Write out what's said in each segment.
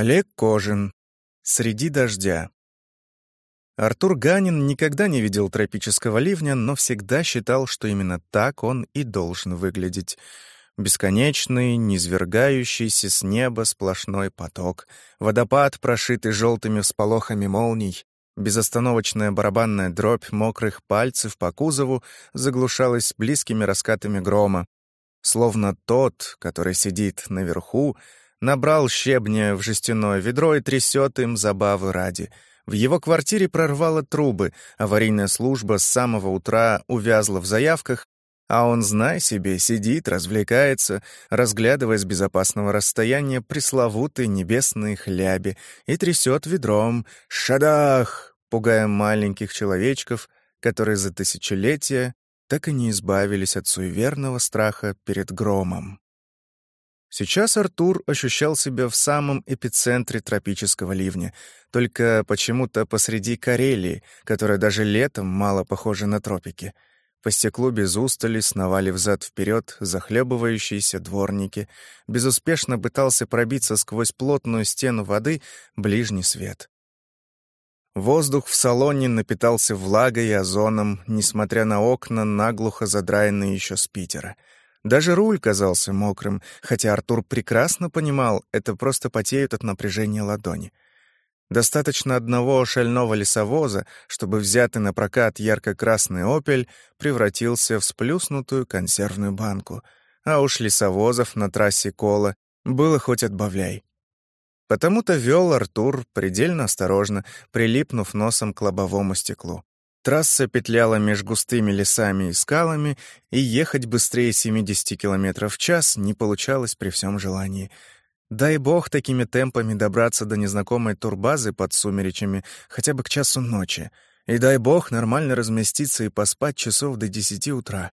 Олег Кожин. Среди дождя. Артур Ганин никогда не видел тропического ливня, но всегда считал, что именно так он и должен выглядеть. Бесконечный, низвергающийся с неба сплошной поток, водопад, прошитый желтыми всполохами молний, безостановочная барабанная дробь мокрых пальцев по кузову заглушалась близкими раскатами грома. Словно тот, который сидит наверху, набрал щебня в жестяное ведро и трясет им забавы ради. В его квартире прорвало трубы, аварийная служба с самого утра увязла в заявках, а он, знай себе, сидит, развлекается, разглядывая с безопасного расстояния пресловутые небесные хляби и трясет ведром «Шадах!», пугая маленьких человечков, которые за тысячелетия так и не избавились от суеверного страха перед громом. Сейчас Артур ощущал себя в самом эпицентре тропического ливня, только почему-то посреди Карелии, которая даже летом мало похожа на тропики. По стеклу без устали сновали взад-вперед захлебывающиеся дворники. Безуспешно пытался пробиться сквозь плотную стену воды ближний свет. Воздух в салоне напитался влагой и озоном, несмотря на окна, наглухо задраенные еще с Питера — даже руль казался мокрым, хотя Артур прекрасно понимал, это просто потеют от напряжения ладони. Достаточно одного шального лесовоза, чтобы взятый на прокат ярко-красный «Опель» превратился в сплюснутую консервную банку. А уж лесовозов на трассе Кола было хоть отбавляй. Потому-то вел Артур предельно осторожно, прилипнув носом к лобовому стеклу. Трасса петляла меж густыми лесами и скалами, и ехать быстрее 70 км в час не получалось при всем желании. Дай бог такими темпами добраться до незнакомой турбазы под сумеречами хотя бы к часу ночи. И дай бог нормально разместиться и поспать часов до 10 утра.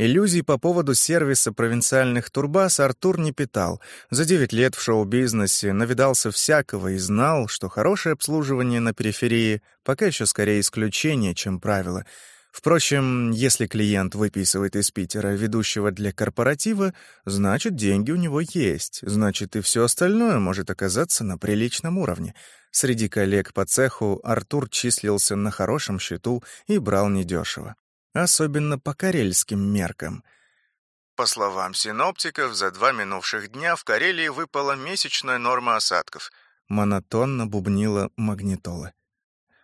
Иллюзий по поводу сервиса провинциальных турбаз Артур не питал. За девять лет в шоу-бизнесе навидался всякого и знал, что хорошее обслуживание на периферии пока еще скорее исключение, чем правило. Впрочем, если клиент выписывает из Питера ведущего для корпоратива, значит, деньги у него есть, значит, и все остальное может оказаться на приличном уровне. Среди коллег по цеху Артур числился на хорошем счету и брал недешево особенно по карельским меркам. По словам синоптиков, за два минувших дня в Карелии выпала месячная норма осадков. Монотонно бубнила магнитола.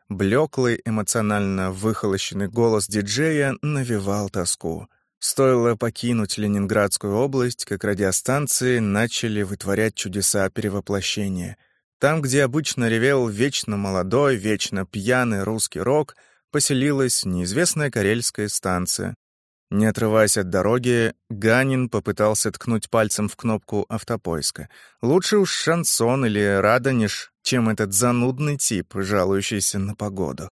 Блеклый, эмоционально выхолощенный голос диджея навевал тоску. Стоило покинуть Ленинградскую область, как радиостанции начали вытворять чудеса перевоплощения. Там, где обычно ревел вечно молодой, вечно пьяный русский рок — поселилась неизвестная карельская станция. Не отрываясь от дороги, Ганин попытался ткнуть пальцем в кнопку автопоиска. Лучше уж шансон или радонеж, чем этот занудный тип, жалующийся на погоду.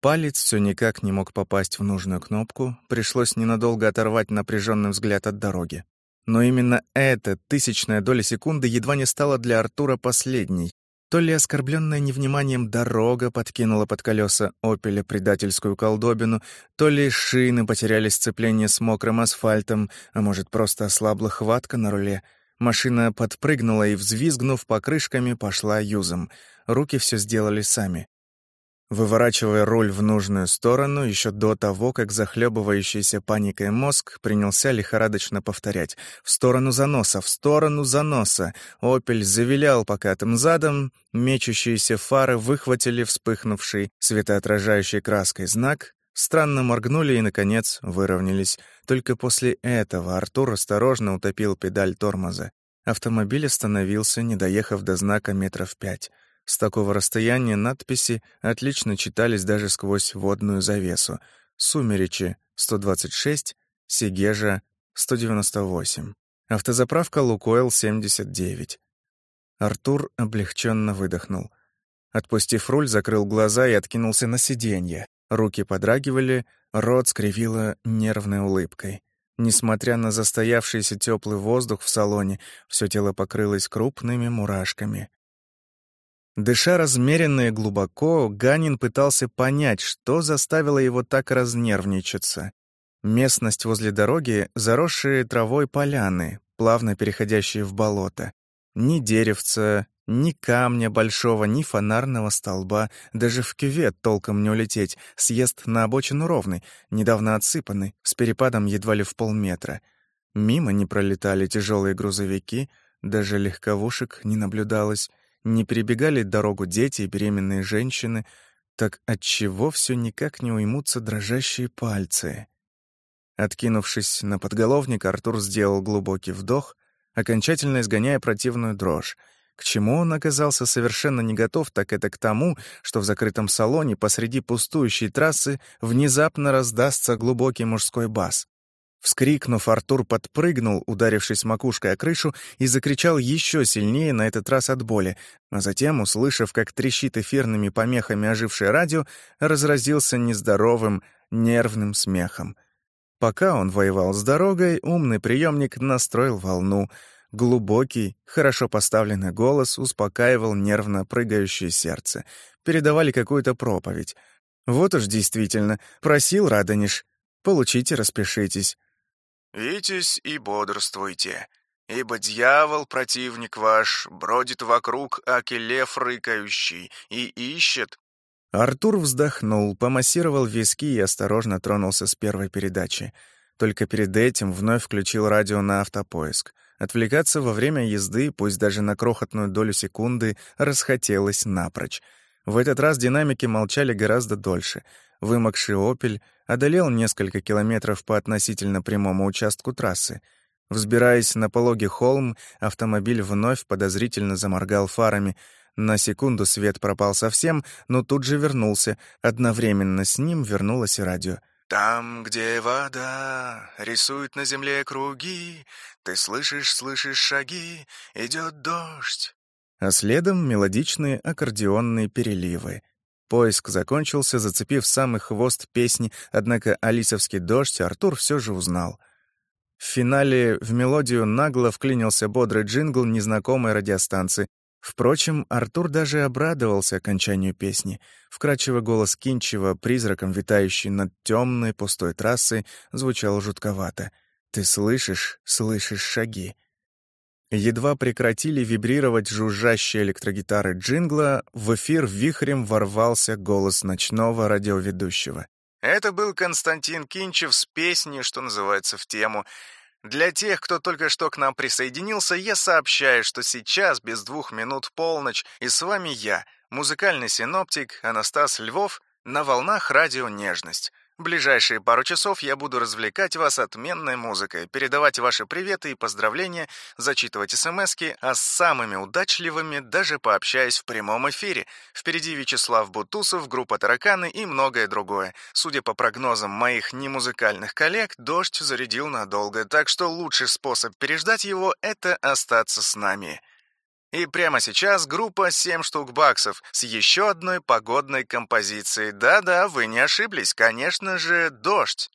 Палец все никак не мог попасть в нужную кнопку, пришлось ненадолго оторвать напряженный взгляд от дороги. Но именно эта тысячная доля секунды едва не стала для Артура последней. То ли оскорбленная невниманием дорога подкинула под колеса «Опеля» предательскую колдобину, то ли шины потеряли сцепление с мокрым асфальтом, а может, просто ослабла хватка на руле. Машина подпрыгнула и, взвизгнув покрышками, пошла юзом. Руки все сделали сами выворачивая руль в нужную сторону еще до того, как захлебывающийся паникой мозг принялся лихорадочно повторять «в сторону заноса, в сторону заноса». «Опель» завилял покатым задом, мечущиеся фары выхватили вспыхнувший светоотражающей краской знак, странно моргнули и, наконец, выровнялись. Только после этого Артур осторожно утопил педаль тормоза. Автомобиль остановился, не доехав до знака метров пять. С такого расстояния надписи отлично читались даже сквозь водную завесу. «Сумеречи» — 126, «Сигежа» — 198, автозаправка «Лукойл» — 79. Артур облегченно выдохнул. Отпустив руль, закрыл глаза и откинулся на сиденье. Руки подрагивали, рот скривило нервной улыбкой. Несмотря на застоявшийся теплый воздух в салоне, все тело покрылось крупными мурашками. Дыша размеренно и глубоко, Ганин пытался понять, что заставило его так разнервничаться. Местность возле дороги — заросшие травой поляны, плавно переходящие в болото. Ни деревца, Ни камня большого, ни фонарного столба, даже в кювет толком не улететь, съезд на обочину ровный, недавно отсыпанный, с перепадом едва ли в полметра. Мимо не пролетали тяжелые грузовики, даже легковушек не наблюдалось, не перебегали дорогу дети и беременные женщины, так отчего все никак не уймутся дрожащие пальцы? Откинувшись на подголовник, Артур сделал глубокий вдох, окончательно изгоняя противную дрожь. К чему он оказался совершенно не готов, так это к тому, что в закрытом салоне посреди пустующей трассы внезапно раздастся глубокий мужской бас. Вскрикнув, Артур подпрыгнул, ударившись макушкой о крышу, и закричал еще сильнее, на этот раз от боли, а затем, услышав, как трещит эфирными помехами ожившее радио, разразился нездоровым, нервным смехом. Пока он воевал с дорогой, умный приемник настроил волну. Глубокий, хорошо поставленный голос успокаивал нервно прыгающее сердце. Передавали какую-то проповедь. Вот уж действительно, просил Радонеж. Получите, распишитесь. «Витязь и бодрствуйте, ибо дьявол, противник ваш, бродит вокруг, аки лев рыкающий, и ищет». Артур вздохнул, помассировал виски и осторожно тронулся с первой передачи. Только перед этим вновь включил радио на автопоиск. Отвлекаться во время езды, пусть даже на крохотную долю секунды, расхотелось напрочь. В этот раз динамики молчали гораздо дольше. Вымокший «Опель» одолел несколько километров по относительно прямому участку трассы. Взбираясь на пологий холм, автомобиль вновь подозрительно заморгал фарами. На секунду свет пропал совсем, но тут же вернулся. Одновременно с ним вернулось и радио. «Там, где вода рисует на земле круги, ты слышишь, слышишь шаги, идет дождь». А следом мелодичные аккордеонные переливы — Поиск закончился, зацепив самый хвост песни, однако «Алисовский дождь» Артур все же узнал. В финале в мелодию нагло вклинился бодрый джингл незнакомой радиостанции. Впрочем, Артур даже обрадовался окончанию песни. Вкрадчивый голос Кинчева, призраком витающий над темной пустой трассой, звучал жутковато. «Ты слышишь, слышишь шаги?» Едва прекратили вибрировать жужжащие электрогитары джингла, в эфир вихрем ворвался голос ночного радиоведущего. Это был Константин Кинчев с песней, что называется, в тему. Для тех, кто только что к нам присоединился, я сообщаю, что сейчас без двух минут полночь, и с вами я, музыкальный синоптик Анастас Львов, на волнах радио «Нежность». Ближайшие пару часов я буду развлекать вас отменной музыкой, передавать ваши приветы и поздравления, зачитывать смски, а с самыми удачливыми даже пообщаюсь в прямом эфире. Впереди Вячеслав Бутусов, группа «Тараканы» и многое другое. Судя по прогнозам моих немузыкальных коллег, дождь зарядил надолго, так что лучший способ переждать его — это остаться с нами. И прямо сейчас группа «7 штук баксов» с еще одной погодной композицией. Да-да, вы не ошиблись, конечно же, «Дождь».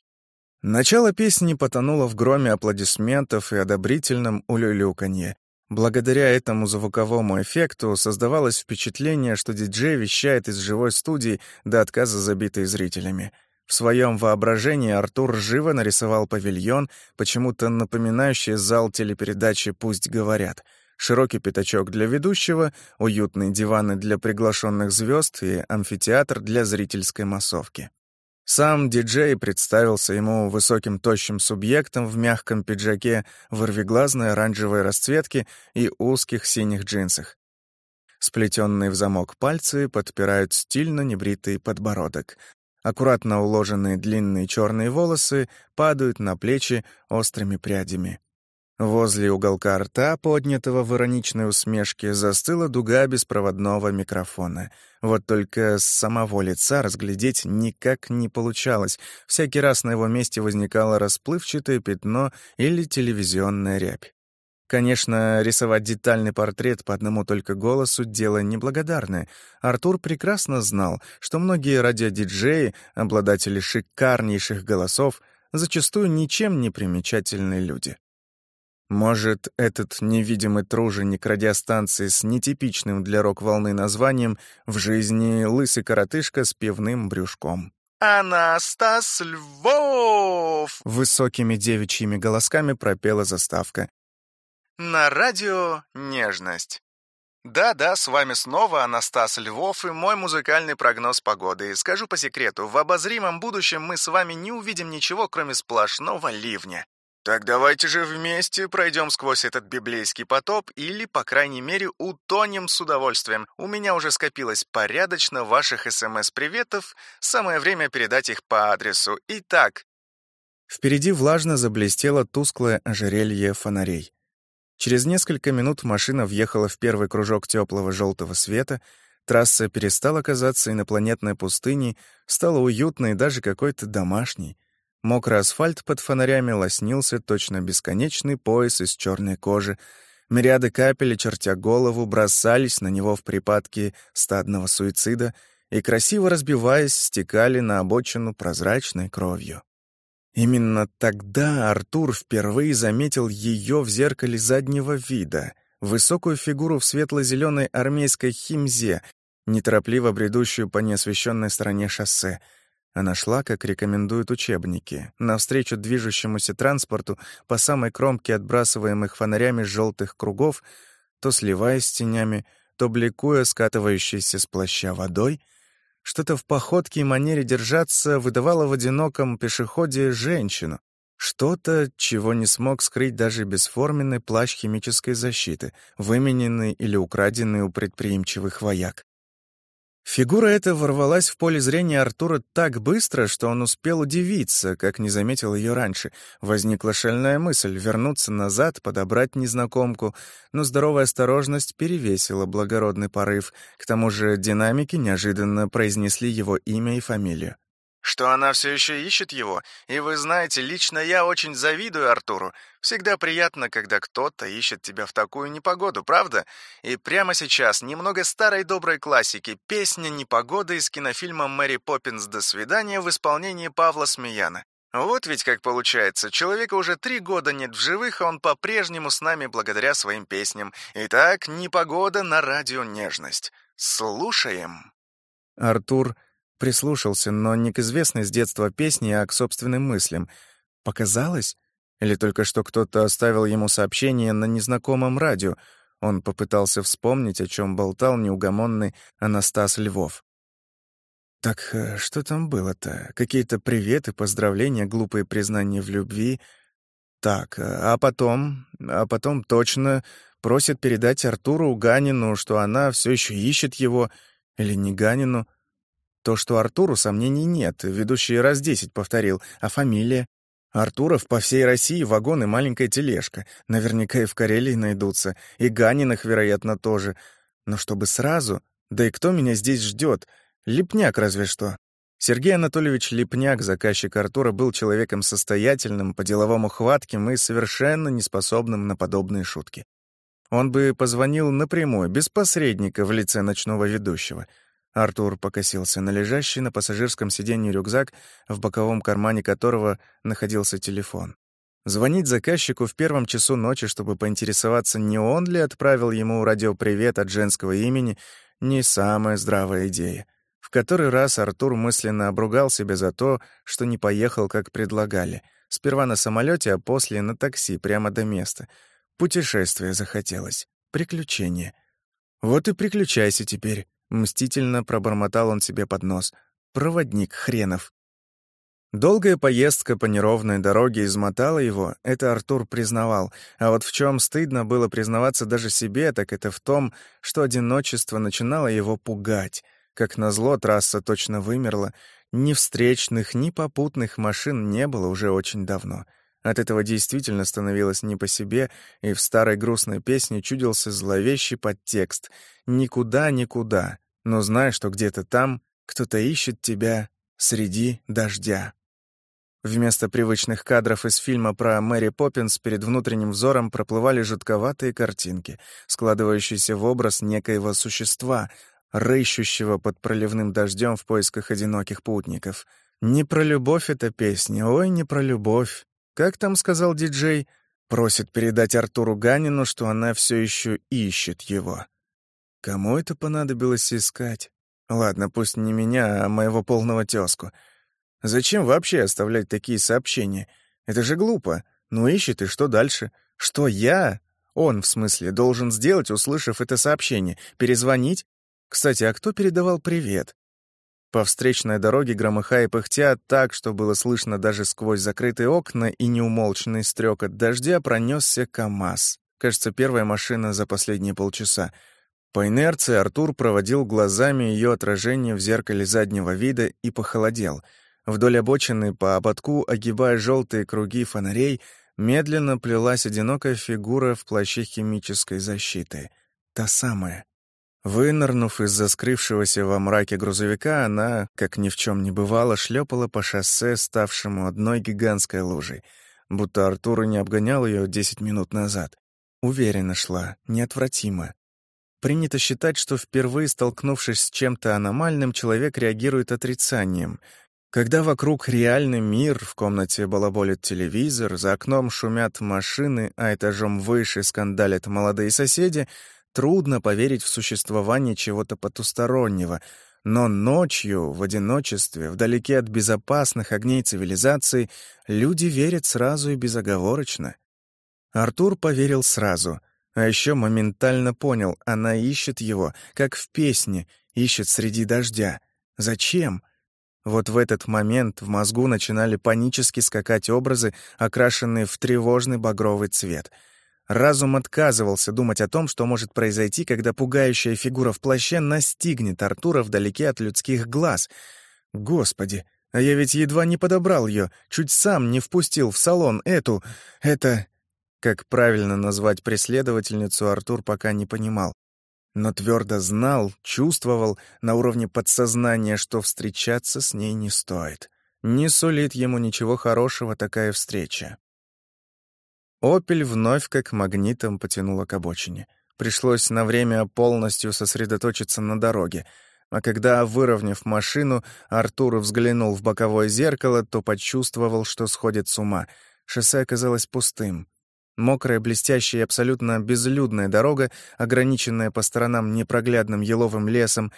Начало песни потонуло в громе аплодисментов и одобрительном улюлюканье. Благодаря этому звуковому эффекту создавалось впечатление, что диджей вещает из живой студии до отказа забитой зрителями. В своем воображении Артур живо нарисовал павильон, почему-то напоминающий зал телепередачи «Пусть говорят», широкий пятачок для ведущего, уютные диваны для приглашенных звезд и амфитеатр для зрительской массовки. Сам диджей представился ему высоким тощим субъектом в мягком пиджаке, вырвиглазной оранжевой расцветки и узких синих джинсах. Сплетенные в замок пальцы подпирают стильно небритый подбородок. Аккуратно уложенные длинные черные волосы падают на плечи острыми прядями. Возле уголка рта, поднятого в ироничной усмешке, застыла дуга беспроводного микрофона. Вот только с самого лица разглядеть никак не получалось. Всякий раз на его месте возникало расплывчатое пятно или телевизионная рябь. Конечно, рисовать детальный портрет по одному только голосу — дело неблагодарное. Артур прекрасно знал, что многие радиодиджеи, обладатели шикарнейших голосов, зачастую ничем не примечательные люди. Может, этот невидимый труженик радиостанции с нетипичным для рок-волны названием в жизни лысый коротышка с пивным брюшком. «Анастас Львов!» Высокими девичьими голосками пропела заставка. «На радио «Нежность». Да-да, с вами снова Анастас Львов и мой музыкальный прогноз погоды. Скажу по секрету, в обозримом будущем мы с вами не увидим ничего, кроме сплошного ливня. Так давайте же вместе пройдем сквозь этот библейский потоп или, по крайней мере, утонем с удовольствием. У меня уже скопилось порядочно ваших СМС-приветов, самое время передать их по адресу. Итак... Впереди влажно заблестело тусклое ожерелье фонарей. Через несколько минут машина въехала в первый кружок теплого желтого света, трасса перестала казаться инопланетной пустыней, стала уютной и даже какой-то домашней — Мокрый асфальт под фонарями лоснился точно бесконечный пояс из черной кожи. Мириады капель, чертя голову, бросались на него в припадке стадного суицида и, красиво разбиваясь, стекали на обочину прозрачной кровью. Именно тогда Артур впервые заметил ее в зеркале заднего вида, высокую фигуру в светло-зеленой армейской химзе, неторопливо бредущую по неосвещенной стороне шоссе — она шла, как рекомендуют учебники, навстречу движущемуся транспорту по самой кромке отбрасываемых фонарями желтых кругов, то сливаясь с тенями, то бликуя скатывающейся с плаща водой. Что-то в походке и манере держаться выдавало в одиноком пешеходе женщину. Что-то, чего не смог скрыть даже бесформенный плащ химической защиты, вымененный или украденный у предприимчивых вояк. Фигура эта ворвалась в поле зрения Артура так быстро, что он успел удивиться, как не заметил ее раньше. Возникла шальная мысль вернуться назад, подобрать незнакомку, но здоровая осторожность перевесила благородный порыв. К тому же динамики неожиданно произнесли его имя и фамилию что она все еще ищет его, и вы знаете, лично я очень завидую Артуру. Всегда приятно, когда кто-то ищет тебя в такую непогоду, правда? И прямо сейчас немного старой доброй классики, песня «Непогода» из кинофильма «Мэри Поппинс. До свидания» в исполнении Павла Смеяна. Вот ведь как получается, человека уже три года нет в живых, а он по-прежнему с нами благодаря своим песням. Итак, «Непогода» на радио «Нежность». Слушаем. Артур Прислушался, но не к известной с детства песне, а к собственным мыслям. Показалось? Или только что кто-то оставил ему сообщение на незнакомом радио? Он попытался вспомнить, о чем болтал неугомонный Анастас Львов. Так э, что там было-то? Какие-то приветы, поздравления, глупые признания в любви. Так, э, а потом, а потом точно просит передать Артуру Ганину, что она все еще ищет его, или не Ганину. То, что Артуру, сомнений нет, ведущий раз десять повторил, а фамилия? Артуров по всей России вагон и маленькая тележка. Наверняка и в Карелии найдутся, и Ганиных, вероятно, тоже. Но чтобы сразу... Да и кто меня здесь ждет? Липняк разве что. Сергей Анатольевич Липняк, заказчик Артура, был человеком состоятельным, по-деловому хватким и совершенно неспособным на подобные шутки. Он бы позвонил напрямую, без посредника в лице ночного ведущего — Артур покосился на лежащий на пассажирском сиденье рюкзак, в боковом кармане которого находился телефон. Звонить заказчику в первом часу ночи, чтобы поинтересоваться, не он ли отправил ему радиопривет от женского имени, не самая здравая идея. В который раз Артур мысленно обругал себя за то, что не поехал, как предлагали. Сперва на самолете, а после на такси, прямо до места. Путешествие захотелось. Приключение. Вот и приключайся теперь. Мстительно пробормотал он себе под нос. «Проводник хренов». Долгая поездка по неровной дороге измотала его, это Артур признавал. А вот в чем стыдно было признаваться даже себе, так это в том, что одиночество начинало его пугать. Как назло, трасса точно вымерла. Ни встречных, ни попутных машин не было уже очень давно. От этого действительно становилось не по себе, и в старой грустной песне чудился зловещий подтекст «Никуда, никуда, но знай, что где-то там кто-то ищет тебя среди дождя». Вместо привычных кадров из фильма про Мэри Поппинс перед внутренним взором проплывали жутковатые картинки, складывающиеся в образ некоего существа, рыщущего под проливным дождем в поисках одиноких путников. Не про любовь эта песня, ой, не про любовь. Как там сказал диджей? Просит передать Артуру Ганину, что она все еще ищет его. Кому это понадобилось искать? Ладно, пусть не меня, а моего полного тезку. Зачем вообще оставлять такие сообщения? Это же глупо. Ну ищет, и что дальше? Что я? Он, в смысле, должен сделать, услышав это сообщение, перезвонить? Кстати, а кто передавал привет? По встречной дороге, громыхая и пыхтя, так, что было слышно даже сквозь закрытые окна и неумолчный стрекот дождя, пронесся КамАЗ. Кажется, первая машина за последние полчаса. По инерции Артур проводил глазами ее отражение в зеркале заднего вида и похолодел. Вдоль обочины по ободку, огибая желтые круги фонарей, медленно плелась одинокая фигура в плаще химической защиты. Та самая. Вынырнув из-за скрывшегося во мраке грузовика, она, как ни в чем не бывало, шлепала по шоссе, ставшему одной гигантской лужей, будто Артур не обгонял ее десять минут назад. Уверенно шла, неотвратимо. Принято считать, что впервые столкнувшись с чем-то аномальным, человек реагирует отрицанием. Когда вокруг реальный мир, в комнате балаболит телевизор, за окном шумят машины, а этажом выше скандалят молодые соседи — Трудно поверить в существование чего-то потустороннего, но ночью, в одиночестве, вдалеке от безопасных огней цивилизации, люди верят сразу и безоговорочно. Артур поверил сразу, а еще моментально понял, она ищет его, как в песне, ищет среди дождя. Зачем? Вот в этот момент в мозгу начинали панически скакать образы, окрашенные в тревожный багровый цвет — Разум отказывался думать о том, что может произойти, когда пугающая фигура в плаще настигнет Артура вдалеке от людских глаз. Господи, а я ведь едва не подобрал ее, чуть сам не впустил в салон эту... это... Как правильно назвать преследовательницу, Артур пока не понимал. Но твердо знал, чувствовал на уровне подсознания, что встречаться с ней не стоит. Не сулит ему ничего хорошего такая встреча. «Опель» вновь как магнитом потянуло к обочине. Пришлось на время полностью сосредоточиться на дороге. А когда, выровняв машину, Артур взглянул в боковое зеркало, то почувствовал, что сходит с ума. Шоссе оказалось пустым. Мокрая, блестящая и абсолютно безлюдная дорога, ограниченная по сторонам непроглядным еловым лесом.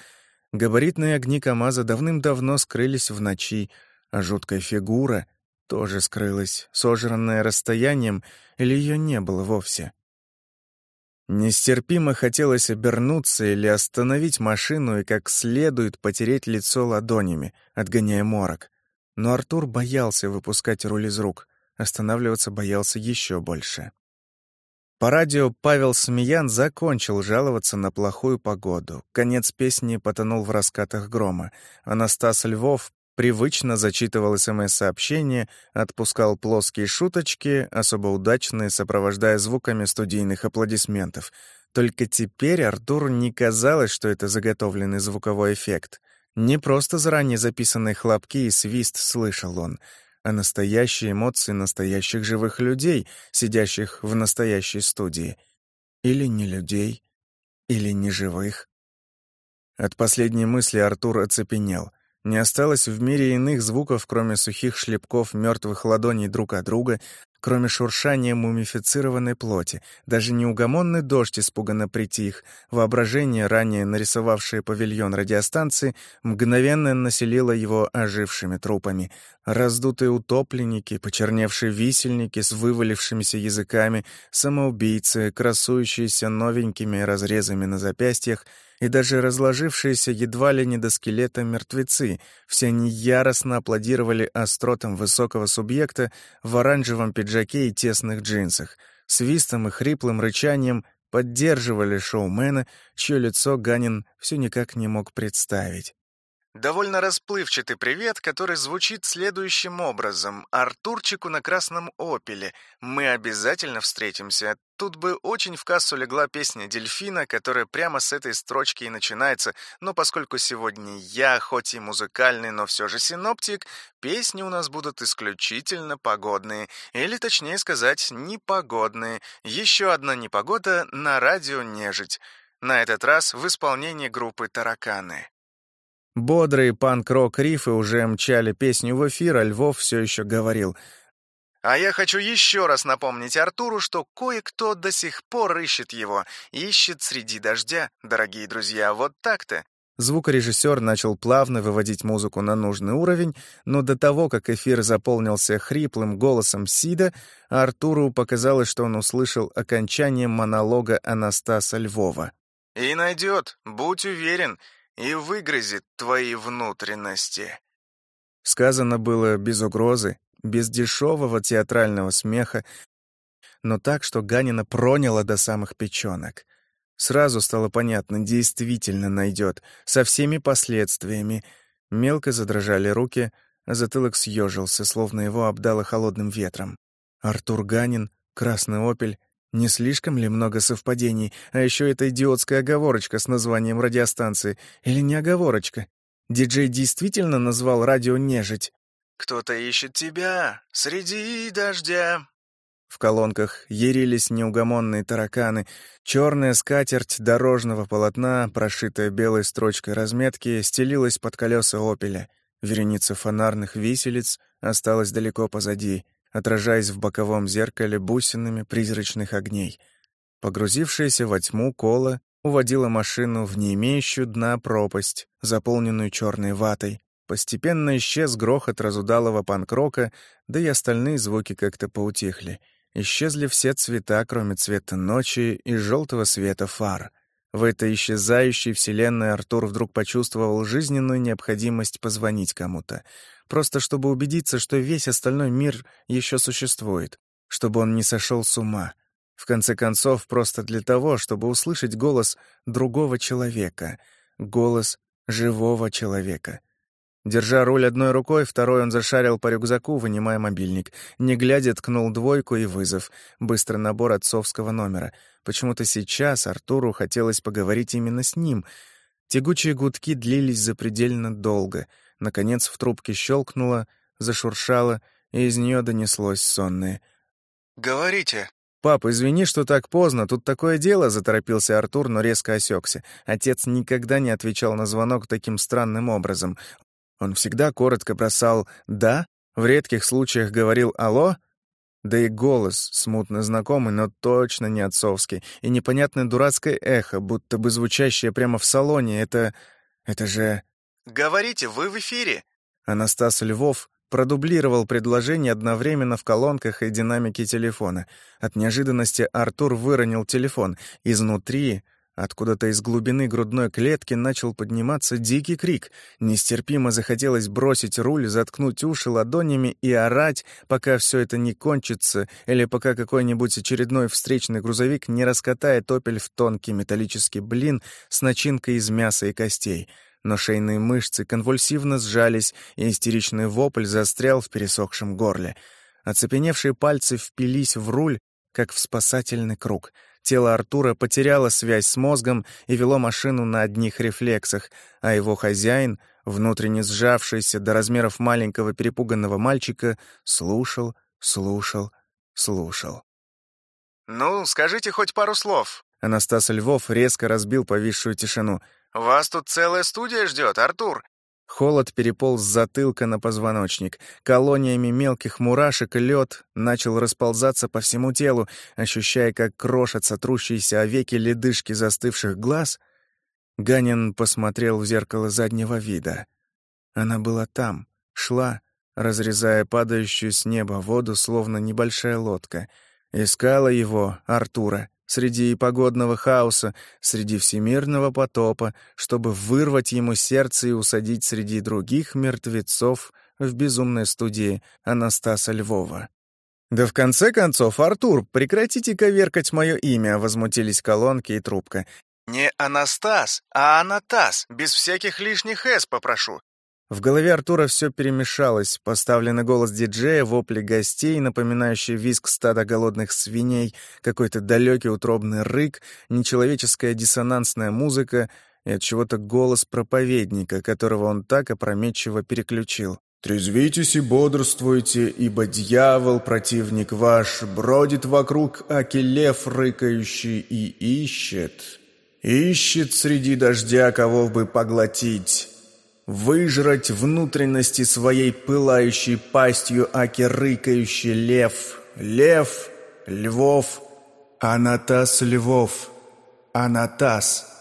Габаритные огни КамАЗа давным-давно скрылись в ночи, а жуткая фигура — тоже скрылась, сожранная расстоянием, или ее не было вовсе. Нестерпимо хотелось обернуться или остановить машину и как следует потереть лицо ладонями, отгоняя морок. Но Артур боялся выпускать руль из рук, останавливаться боялся еще больше. По радио Павел Смеян закончил жаловаться на плохую погоду. Конец песни потонул в раскатах грома. Анастас Львов Привычно зачитывал СМС-сообщения, отпускал плоские шуточки, особо удачные, сопровождая звуками студийных аплодисментов. Только теперь Артуру не казалось, что это заготовленный звуковой эффект. Не просто заранее записанные хлопки и свист слышал он, а настоящие эмоции настоящих живых людей, сидящих в настоящей студии. Или не людей, или не живых. От последней мысли Артур оцепенел — не осталось в мире иных звуков, кроме сухих шлепков мертвых ладоней друг от друга, кроме шуршания мумифицированной плоти. Даже неугомонный дождь испуганно притих. Воображение, ранее нарисовавшее павильон радиостанции, мгновенно населило его ожившими трупами. Раздутые утопленники, почерневшие висельники с вывалившимися языками, самоубийцы, красующиеся новенькими разрезами на запястьях — и даже разложившиеся едва ли не до скелета мертвецы, все они яростно аплодировали остротам высокого субъекта в оранжевом пиджаке и тесных джинсах, свистом и хриплым рычанием поддерживали шоумена, чье лицо Ганин все никак не мог представить. Довольно расплывчатый привет, который звучит следующим образом. «Артурчику на красном опеле. Мы обязательно встретимся». Тут бы очень в кассу легла песня «Дельфина», которая прямо с этой строчки и начинается, но поскольку сегодня я, хоть и музыкальный, но все же синоптик, песни у нас будут исключительно погодные, или, точнее сказать, непогодные. Еще одна непогода на радио «Нежить». На этот раз в исполнении группы «Тараканы». Бодрые панк-рок рифы уже мчали песню в эфир, а Львов все еще говорил. «А я хочу еще раз напомнить Артуру, что кое-кто до сих пор ищет его. Ищет среди дождя, дорогие друзья, вот так-то. Звукорежиссер начал плавно выводить музыку на нужный уровень, но до того, как эфир заполнился хриплым голосом Сида, Артуру показалось, что он услышал окончание монолога Анастаса Львова. «И найдет, будь уверен, и выгрызет твои внутренности». Сказано было без угрозы, без дешевого театрального смеха, но так, что Ганина проняло до самых печенок. Сразу стало понятно, действительно найдет, со всеми последствиями. Мелко задрожали руки, а затылок съежился, словно его обдало холодным ветром. Артур Ганин, Красный Опель. Не слишком ли много совпадений? А еще эта идиотская оговорочка с названием радиостанции. Или не оговорочка? Диджей действительно назвал радио «Нежить». «Кто-то ищет тебя среди дождя», в колонках ярились неугомонные тараканы. Черная скатерть дорожного полотна, прошитая белой строчкой разметки, стелилась под колеса «Опеля». Вереница фонарных виселиц осталась далеко позади, отражаясь в боковом зеркале бусинами призрачных огней. Погрузившаяся во тьму кола уводила машину в не имеющую дна пропасть, заполненную черной ватой. Постепенно исчез грохот разудалого панкрока, да и остальные звуки как-то поутихли — Исчезли все цвета, кроме цвета ночи и желтого света фар. В этой исчезающей вселенной Артур вдруг почувствовал жизненную необходимость позвонить кому-то, просто чтобы убедиться, что весь остальной мир еще существует, чтобы он не сошел с ума. В конце концов, просто для того, чтобы услышать голос другого человека, голос живого человека — Держа руль одной рукой, второй он зашарил по рюкзаку, вынимая мобильник. Не глядя, ткнул двойку и вызов. Быстрый набор отцовского номера. Почему-то сейчас Артуру хотелось поговорить именно с ним. Тягучие гудки длились запредельно долго. Наконец в трубке щелкнуло, зашуршало, и из нее донеслось сонное. «Говорите». «Пап, извини, что так поздно, тут такое дело», — заторопился Артур, но резко осекся. Отец никогда не отвечал на звонок таким странным образом. Он всегда коротко бросал «да», в редких случаях говорил «алло», да и голос, смутно знакомый, но точно не отцовский, и непонятное дурацкое эхо, будто бы звучащее прямо в салоне. Это... это же... «Говорите, вы в эфире!» Анастас Львов продублировал предложение одновременно в колонках и динамике телефона. От неожиданности Артур выронил телефон. Изнутри Откуда-то из глубины грудной клетки начал подниматься дикий крик. Нестерпимо захотелось бросить руль, заткнуть уши ладонями и орать, пока все это не кончится, или пока какой-нибудь очередной встречный грузовик не раскатает опель в тонкий металлический блин с начинкой из мяса и костей. Но шейные мышцы конвульсивно сжались, и истеричный вопль застрял в пересохшем горле. Оцепеневшие пальцы впились в руль, как в спасательный круг — Тело Артура потеряло связь с мозгом и вело машину на одних рефлексах, а его хозяин, внутренне сжавшийся до размеров маленького перепуганного мальчика, слушал, слушал, слушал. «Ну, скажите хоть пару слов». Анастас Львов резко разбил повисшую тишину. «Вас тут целая студия ждет, Артур. Холод переполз с затылка на позвоночник. Колониями мелких мурашек лед начал расползаться по всему телу, ощущая, как крошатся трущиеся о веки ледышки застывших глаз. Ганин посмотрел в зеркало заднего вида. Она была там, шла, разрезая падающую с неба воду, словно небольшая лодка. Искала его, Артура, среди погодного хаоса, среди всемирного потопа, чтобы вырвать ему сердце и усадить среди других мертвецов в безумной студии Анастаса Львова. «Да в конце концов, Артур, прекратите коверкать мое имя», — возмутились колонки и трубка. «Не Анастас, а Анатас, без всяких лишних «с» попрошу. В голове Артура все перемешалось. Поставленный голос диджея, вопли гостей, напоминающий визг стада голодных свиней, какой-то далекий утробный рык, нечеловеческая диссонансная музыка и от чего-то голос проповедника, которого он так опрометчиво переключил. «Трезвитесь и бодрствуйте, ибо дьявол, противник ваш, бродит вокруг, аки лев рыкающий, и ищет. Ищет среди дождя, кого бы поглотить» выжрать внутренности своей пылающей пастью аки рыкающий лев, лев, львов, анатас львов, анатас,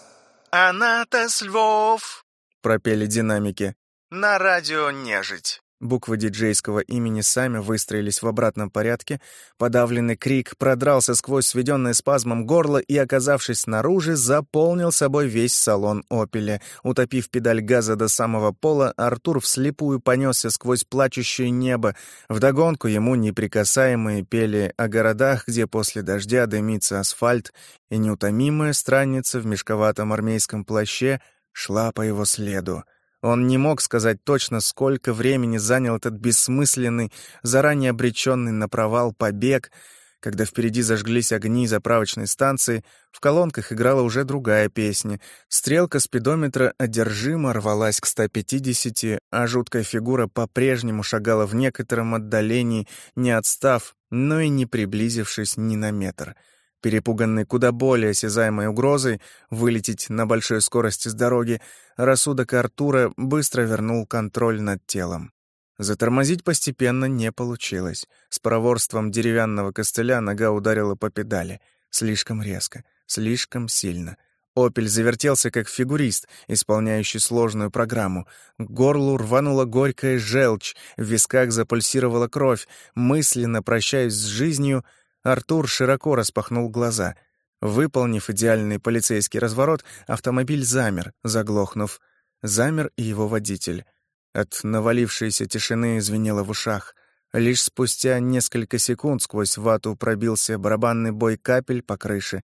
«Анатас Львов!» — пропели динамики. «На радио нежить». Буквы диджейского имени сами выстроились в обратном порядке. Подавленный крик продрался сквозь сведенное спазмом горло и, оказавшись снаружи, заполнил собой весь салон «Опеля». Утопив педаль газа до самого пола, Артур вслепую понесся сквозь плачущее небо. Вдогонку ему неприкасаемые пели о городах, где после дождя дымится асфальт, и неутомимая странница в мешковатом армейском плаще шла по его следу. Он не мог сказать точно, сколько времени занял этот бессмысленный, заранее обреченный на провал побег. Когда впереди зажглись огни заправочной станции, в колонках играла уже другая песня. Стрелка спидометра одержимо рвалась к 150, а жуткая фигура по-прежнему шагала в некотором отдалении, не отстав, но и не приблизившись ни на метр — Перепуганный куда более осязаемой угрозой вылететь на большой скорости с дороги, рассудок Артура быстро вернул контроль над телом. Затормозить постепенно не получилось. С проворством деревянного костыля нога ударила по педали. Слишком резко, слишком сильно. «Опель» завертелся как фигурист, исполняющий сложную программу. К горлу рванула горькая желчь, в висках запульсировала кровь. Мысленно прощаясь с жизнью — Артур широко распахнул глаза. Выполнив идеальный полицейский разворот, автомобиль замер, заглохнув. Замер и его водитель. От навалившейся тишины звенело в ушах. Лишь спустя несколько секунд сквозь вату пробился барабанный бой капель по крыше.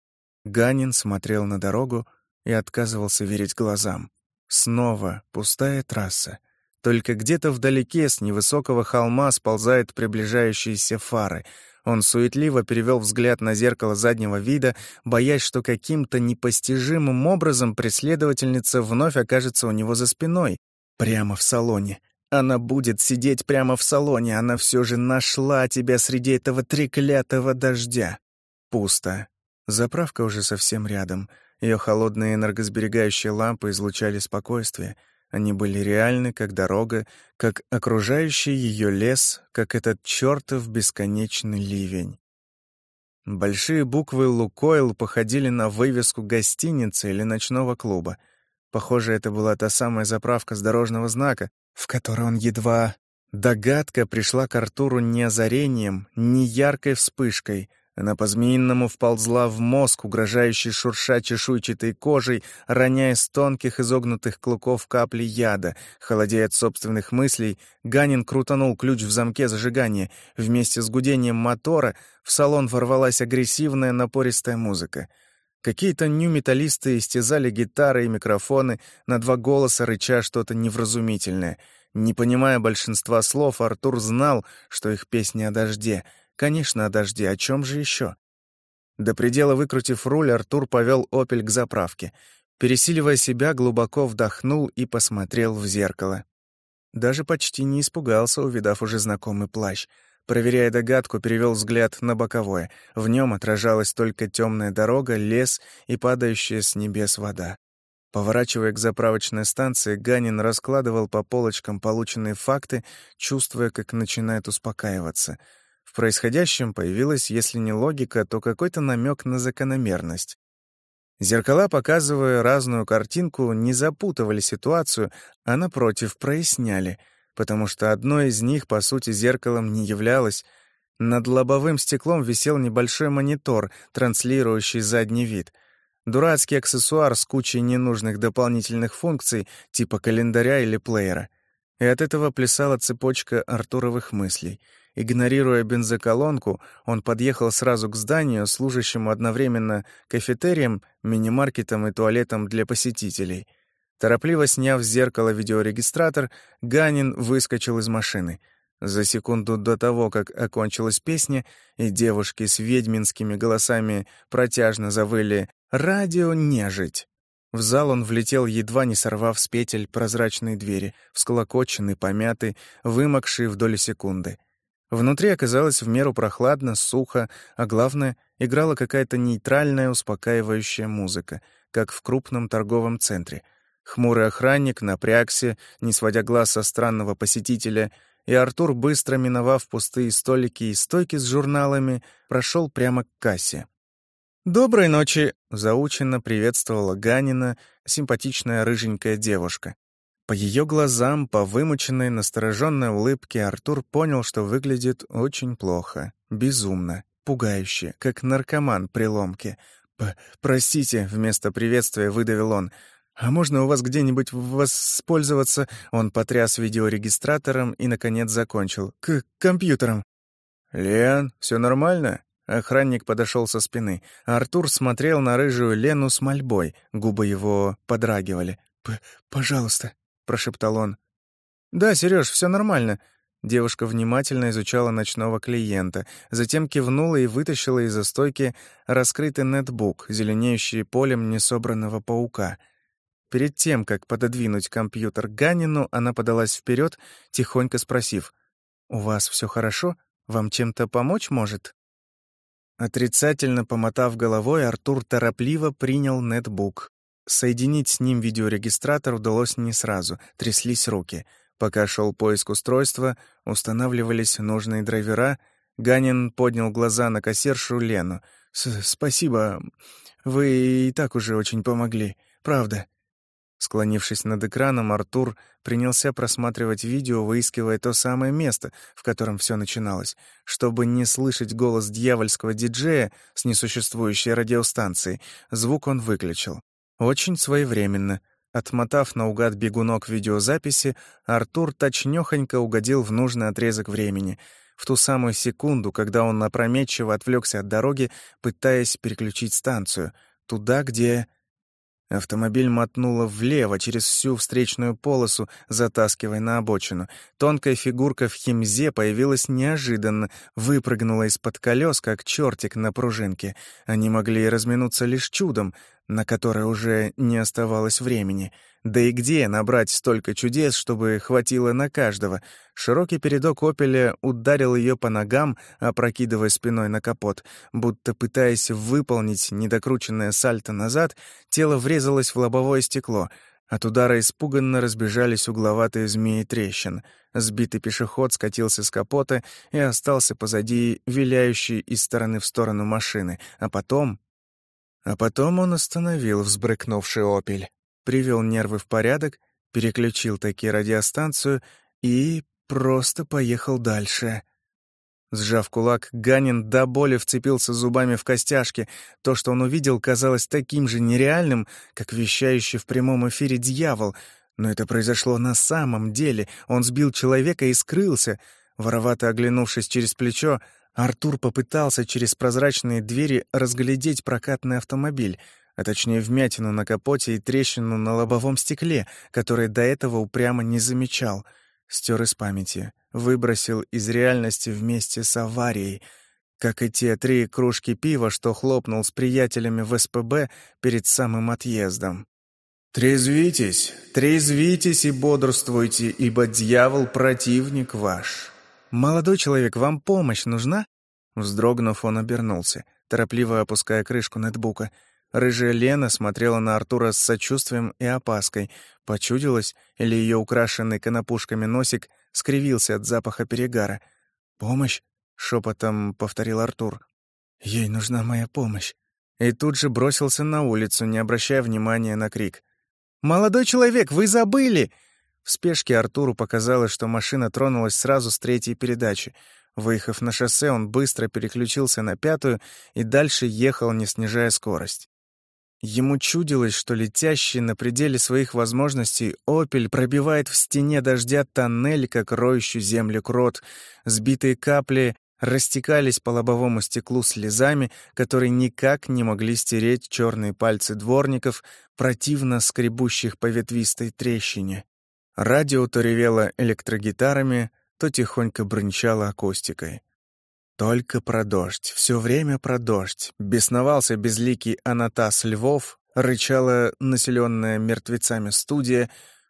Ганин смотрел на дорогу и отказывался верить глазам. Снова пустая трасса. Только где-то вдалеке с невысокого холма сползают приближающиеся фары — он суетливо перевел взгляд на зеркало заднего вида, боясь, что каким-то непостижимым образом преследовательница вновь окажется у него за спиной, прямо в салоне. Она будет сидеть прямо в салоне, она все же нашла тебя среди этого треклятого дождя. Пусто. Заправка уже совсем рядом. Ее холодные энергосберегающие лампы излучали спокойствие — они были реальны, как дорога, как окружающий ее лес, как этот чертов бесконечный ливень. Большие буквы «Лукойл» походили на вывеску гостиницы или ночного клуба. Похоже, это была та самая заправка с дорожного знака, в которой он едва... Догадка пришла к Артуру не озарением, не яркой вспышкой — она по-змеиному вползла в мозг, угрожающий шурша чешуйчатой кожей, роняя с тонких изогнутых клыков капли яда. Холодея от собственных мыслей, Ганин крутанул ключ в замке зажигания. Вместе с гудением мотора в салон ворвалась агрессивная напористая музыка. Какие-то нью-металлисты истязали гитары и микрофоны, на два голоса рыча что-то невразумительное. Не понимая большинства слов, Артур знал, что их песня о дожде — Конечно, о дожде, о чем же еще? До предела выкрутив руль, Артур повел «Опель» к заправке. Пересиливая себя, глубоко вдохнул и посмотрел в зеркало. Даже почти не испугался, увидав уже знакомый плащ. Проверяя догадку, перевел взгляд на боковое. В нем отражалась только темная дорога, лес и падающая с небес вода. Поворачивая к заправочной станции, Ганин раскладывал по полочкам полученные факты, чувствуя, как начинает успокаиваться — в происходящем появилась, если не логика, то какой-то намек на закономерность. Зеркала, показывая разную картинку, не запутывали ситуацию, а, напротив, проясняли, потому что одно из них, по сути, зеркалом не являлось. Над лобовым стеклом висел небольшой монитор, транслирующий задний вид. Дурацкий аксессуар с кучей ненужных дополнительных функций, типа календаря или плеера. И от этого плясала цепочка Артуровых мыслей — Игнорируя бензоколонку, он подъехал сразу к зданию, служащему одновременно кафетерием, мини-маркетом и туалетом для посетителей. Торопливо сняв с зеркала видеорегистратор, Ганин выскочил из машины. За секунду до того, как окончилась песня, и девушки с ведьминскими голосами протяжно завыли «Радио нежить!». В зал он влетел, едва не сорвав с петель прозрачные двери, всколокоченный, помятый, вымокший в доли секунды — Внутри оказалось в меру прохладно, сухо, а главное, играла какая-то нейтральная, успокаивающая музыка, как в крупном торговом центре. Хмурый охранник напрягся, не сводя глаз со странного посетителя, и Артур, быстро миновав пустые столики и стойки с журналами, прошел прямо к кассе. «Доброй ночи!» — заученно приветствовала Ганина симпатичная рыженькая девушка. По ее глазам, по вымученной, настороженной улыбке Артур понял, что выглядит очень плохо, безумно, пугающе, как наркоман при ломке. «Простите», — вместо приветствия выдавил он, «А можно у вас где-нибудь воспользоваться?» Он потряс видеорегистратором и, наконец, закончил. «К компьютерам». «Лен, все нормально?» Охранник подошел со спины. Артур смотрел на рыжую Лену с мольбой. Губы его подрагивали. «Пожалуйста», — прошептал он. «Да, Сереж, все нормально». Девушка внимательно изучала ночного клиента, затем кивнула и вытащила из-за стойки раскрытый нетбук, зеленеющий полем несобранного паука. Перед тем, как пододвинуть компьютер Ганину, она подалась вперед, тихонько спросив, «У вас все хорошо? Вам чем-то помочь может?» Отрицательно помотав головой, Артур торопливо принял нетбук. Соединить с ним видеорегистратор удалось не сразу, тряслись руки. Пока шел поиск устройства, устанавливались нужные драйвера, Ганин поднял глаза на кассиршу Лену. «Спасибо, вы и так уже очень помогли, правда». Склонившись над экраном, Артур принялся просматривать видео, выискивая то самое место, в котором все начиналось, чтобы не слышать голос дьявольского диджея с несуществующей радиостанции. Звук он выключил. Очень своевременно. Отмотав наугад бегунок видеозаписи, Артур точнёхонько угодил в нужный отрезок времени, в ту самую секунду, когда он опрометчиво отвлекся от дороги, пытаясь переключить станцию, туда, где... Автомобиль мотнуло влево через всю встречную полосу, затаскивая на обочину. Тонкая фигурка в химзе появилась неожиданно, выпрыгнула из-под колес, как чертик на пружинке. Они могли разминуться лишь чудом, на которое уже не оставалось времени. Да и где набрать столько чудес, чтобы хватило на каждого? Широкий передок «Опеля» ударил ее по ногам, опрокидывая спиной на капот. Будто пытаясь выполнить недокрученное сальто назад, тело врезалось в лобовое стекло. От удара испуганно разбежались угловатые змеи трещин. Сбитый пешеход скатился с капота и остался позади виляющей из стороны в сторону машины, а потом а потом он остановил взбрыкнувший «Опель», привел нервы в порядок, переключил таки радиостанцию и просто поехал дальше. Сжав кулак, Ганин до боли вцепился зубами в костяшки. То, что он увидел, казалось таким же нереальным, как вещающий в прямом эфире дьявол. Но это произошло на самом деле. Он сбил человека и скрылся. Воровато оглянувшись через плечо, Артур попытался через прозрачные двери разглядеть прокатный автомобиль, а точнее вмятину на капоте и трещину на лобовом стекле, которые до этого упрямо не замечал. Стер из памяти, выбросил из реальности вместе с аварией, как и те три кружки пива, что хлопнул с приятелями в СПБ перед самым отъездом. «Трезвитесь, трезвитесь и бодрствуйте, ибо дьявол — противник ваш». «Молодой человек, вам помощь нужна?» Вздрогнув, он обернулся, торопливо опуская крышку нетбука. Рыжая Лена смотрела на Артура с сочувствием и опаской. Почудилась, или ее украшенный конопушками носик скривился от запаха перегара. «Помощь?» — шепотом повторил Артур. «Ей нужна моя помощь». И тут же бросился на улицу, не обращая внимания на крик. «Молодой человек, вы забыли!» В спешке Артуру показалось, что машина тронулась сразу с третьей передачи. Выехав на шоссе, он быстро переключился на пятую и дальше ехал, не снижая скорость. Ему чудилось, что летящий на пределе своих возможностей «Опель» пробивает в стене дождя тоннель, как роющий землю крот. Сбитые капли растекались по лобовому стеклу слезами, которые никак не могли стереть черные пальцы дворников, противно скребущих по ветвистой трещине. Радио то ревело электрогитарами, то тихонько брынчало акустикой. Только про дождь, все время про дождь. Бесновался безликий Анатас Львов, рычала населенная мертвецами студия,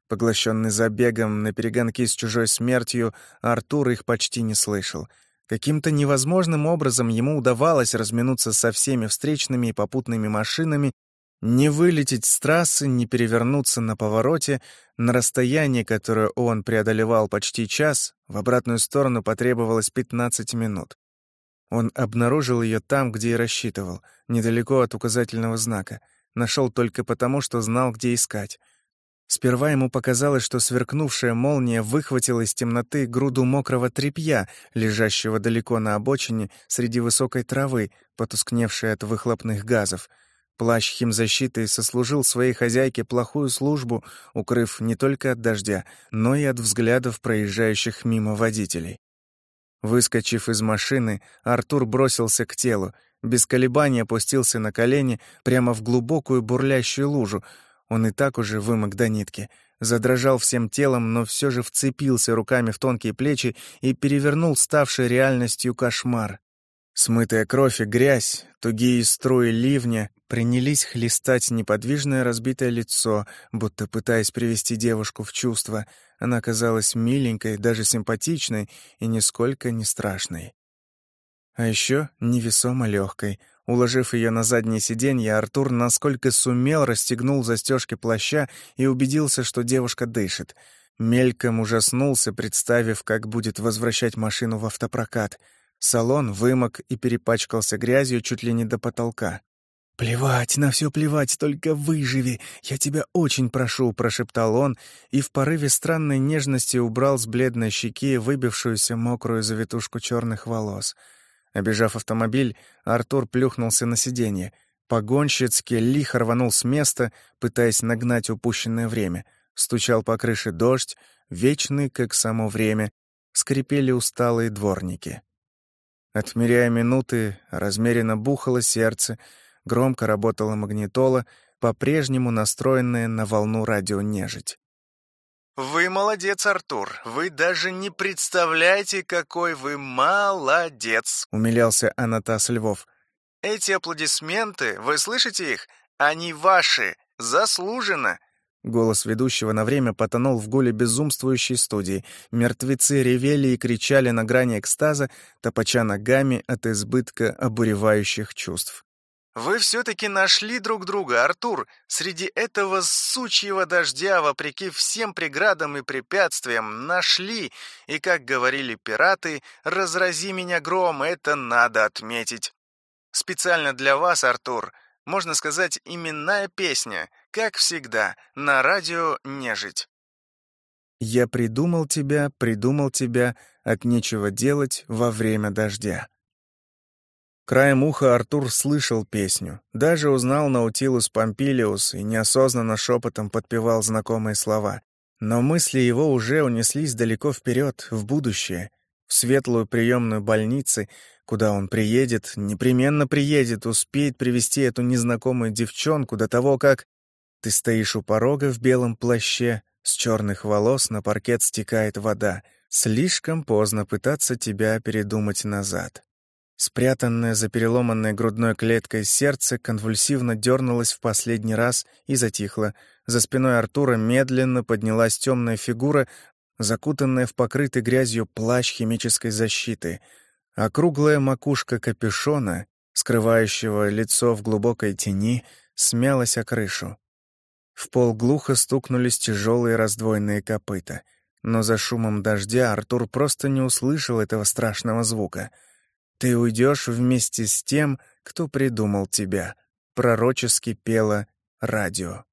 поглощенный забегом на перегонки с чужой смертью, Артур их почти не слышал. Каким-то невозможным образом ему удавалось разминуться со всеми встречными и попутными машинами не вылететь с трассы, не перевернуться на повороте, на расстояние, которое он преодолевал почти час, в обратную сторону потребовалось 15 минут. Он обнаружил ее там, где и рассчитывал, недалеко от указательного знака. Нашел только потому, что знал, где искать. Сперва ему показалось, что сверкнувшая молния выхватила из темноты груду мокрого тряпья, лежащего далеко на обочине среди высокой травы, потускневшей от выхлопных газов. Плащ химзащиты сослужил своей хозяйке плохую службу, укрыв не только от дождя, но и от взглядов проезжающих мимо водителей. Выскочив из машины, Артур бросился к телу, без колебаний опустился на колени прямо в глубокую бурлящую лужу, он и так уже вымок до нитки. Задрожал всем телом, но все же вцепился руками в тонкие плечи и перевернул ставший реальностью кошмар. Смытая кровь и грязь, тугие струи ливня принялись хлестать неподвижное разбитое лицо, будто пытаясь привести девушку в чувство. Она казалась миленькой, даже симпатичной и нисколько не страшной. А еще невесомо легкой — Уложив ее на заднее сиденье, Артур, насколько сумел, расстегнул застежки плаща и убедился, что девушка дышит. Мельком ужаснулся, представив, как будет возвращать машину в автопрокат. Салон вымок и перепачкался грязью чуть ли не до потолка. «Плевать, на все плевать, только выживи! Я тебя очень прошу!» — прошептал он и в порыве странной нежности убрал с бледной щеки выбившуюся мокрую завитушку черных волос — Обежав автомобиль, Артур плюхнулся на сиденье. Погонщицки лихо рванул с места, пытаясь нагнать упущенное время. Стучал по крыше дождь, вечный, как само время. Скрипели усталые дворники. Отмеряя минуты, размеренно бухало сердце, громко работала магнитола, по-прежнему настроенная на волну радионежить. «Вы молодец, Артур. Вы даже не представляете, какой вы молодец!» — умилялся Анатас Львов. «Эти аплодисменты, вы слышите их? Они ваши. Заслуженно!» Голос ведущего на время потонул в гуле безумствующей студии. Мертвецы ревели и кричали на грани экстаза, топача ногами от избытка обуревающих чувств. Вы все-таки нашли друг друга, Артур, среди этого сучьего дождя, вопреки всем преградам и препятствиям, нашли, и, как говорили пираты, «разрази меня гром, это надо отметить». Специально для вас, Артур, можно сказать, именная песня, как всегда, на радио «Нежить». «Я придумал тебя, придумал тебя, от нечего делать во время дождя». Краем уха Артур слышал песню, даже узнал Наутилус Помпилиус и неосознанно шепотом подпевал знакомые слова. Но мысли его уже унеслись далеко вперед, в будущее, в светлую приемную больницы, куда он приедет, непременно приедет, успеет привести эту незнакомую девчонку до того, как... Ты стоишь у порога в белом плаще, с черных волос на паркет стекает вода. Слишком поздно пытаться тебя передумать назад. Спрятанное за переломанной грудной клеткой сердце конвульсивно дернулось в последний раз и затихло. За спиной Артура медленно поднялась темная фигура, закутанная в покрытый грязью плащ химической защиты. Округлая макушка капюшона, скрывающего лицо в глубокой тени, смялась о крышу. В пол глухо стукнулись тяжелые раздвоенные копыта. Но за шумом дождя Артур просто не услышал этого страшного звука — ты уйдешь вместе с тем, кто придумал тебя. Пророчески пело радио.